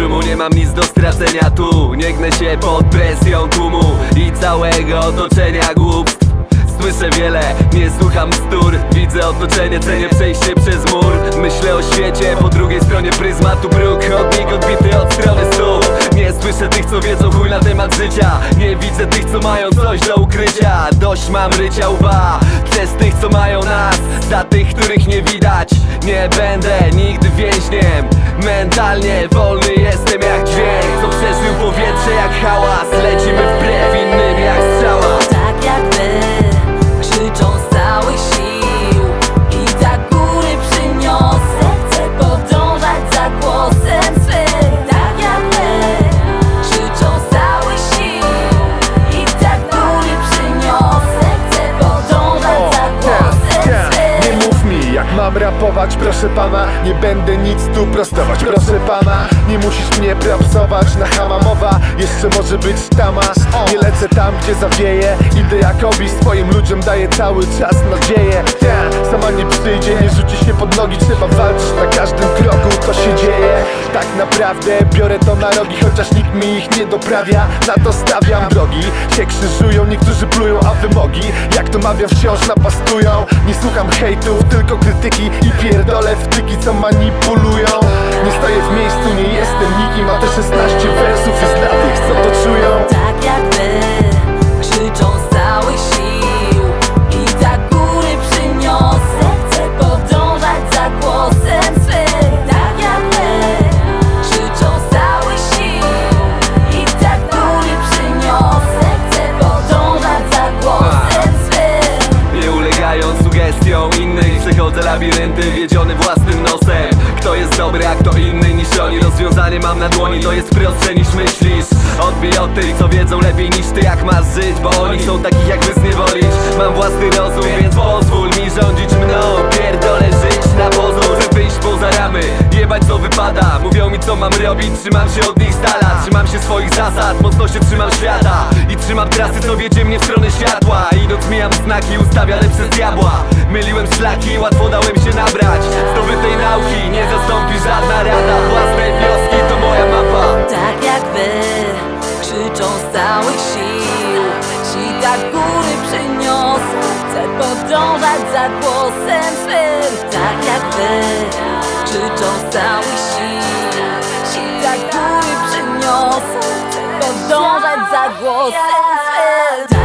szumu Nie mam nic do stracenia tu. Nie gnę się pod presją tłumu I całego otoczenia głupstw. Słyszę wiele, nie słucham stur Widzę otoczenie, cenię przejście przez mur. Myślę o świecie, po drugiej stronie pryzmatu. Bruk Chodnik odbity od strony stóp. Nie słyszę tych, co wiedzą chuj na temat życia. Nie widzę tych, co mają coś do ukrycia. Dość mam rycia łba Przez tych, co mają nas. Za tych, których nie widać. Nie będę nigdy więźniem. Mentalnie wolny rapować, proszę pana. Nie będę nic tu prostować, proszę pana. Nie musisz mnie propsować na hamamowa Jeszcze może być tamas Nie lecę tam gdzie zawieje Idę jak obi swoim ludziom daję cały czas nadzieję. Ta, Sama nie przyjdzie, nie rzuci się pod nogi. Trzeba walczyć na każdym kroku, Tak naprawdę biorę to na rogi Chociaż nikt mi ich nie doprawia. Na to stawiam drogi Się krzyżują, niektórzy plują, a wymogi Jak to mawiam wciąż napastują. Nie słucham hejtów, tylko krytyki I pierdolę wtyki, co manipulują Przechodzę labirynty wiedziony własnym nosem. Kto jest dobry, a kto inny niż oni? Rozwiązanie mam na dłoni, to jest prostsze niż myślisz. Odbij od tych, co wiedzą lepiej niż ty jak masz żyć Bo oni są takich jak wy zniewolić. Mam własny rozum, więc pozwól mi rządzić mną. Pierdolę żyć na pozór, chcę wyjść poza ramy. Jebać co wypada, mówią mi co mam robić. Trzymam się od nich z dala, trzymam się swoich zasad. Mocno się trzymam świata I trzymam trasy, co wiedzie mnie w stronę światła Idąc mijam znaki ustawiane przez diabła. Myliłem szlaki, łatwo dałem się nabrać. Zdobytej nauki nie zastąpi żadna rada. Własne wnioski to moja mapa. Tak jak wy Krzyczą z całych sił. Ci tak góry przyniosę Chcę podążać za głosem swym. Tak jak wy Krzyczą z całych sił. Ci tak góry przyniosę Chcę podążać za głosem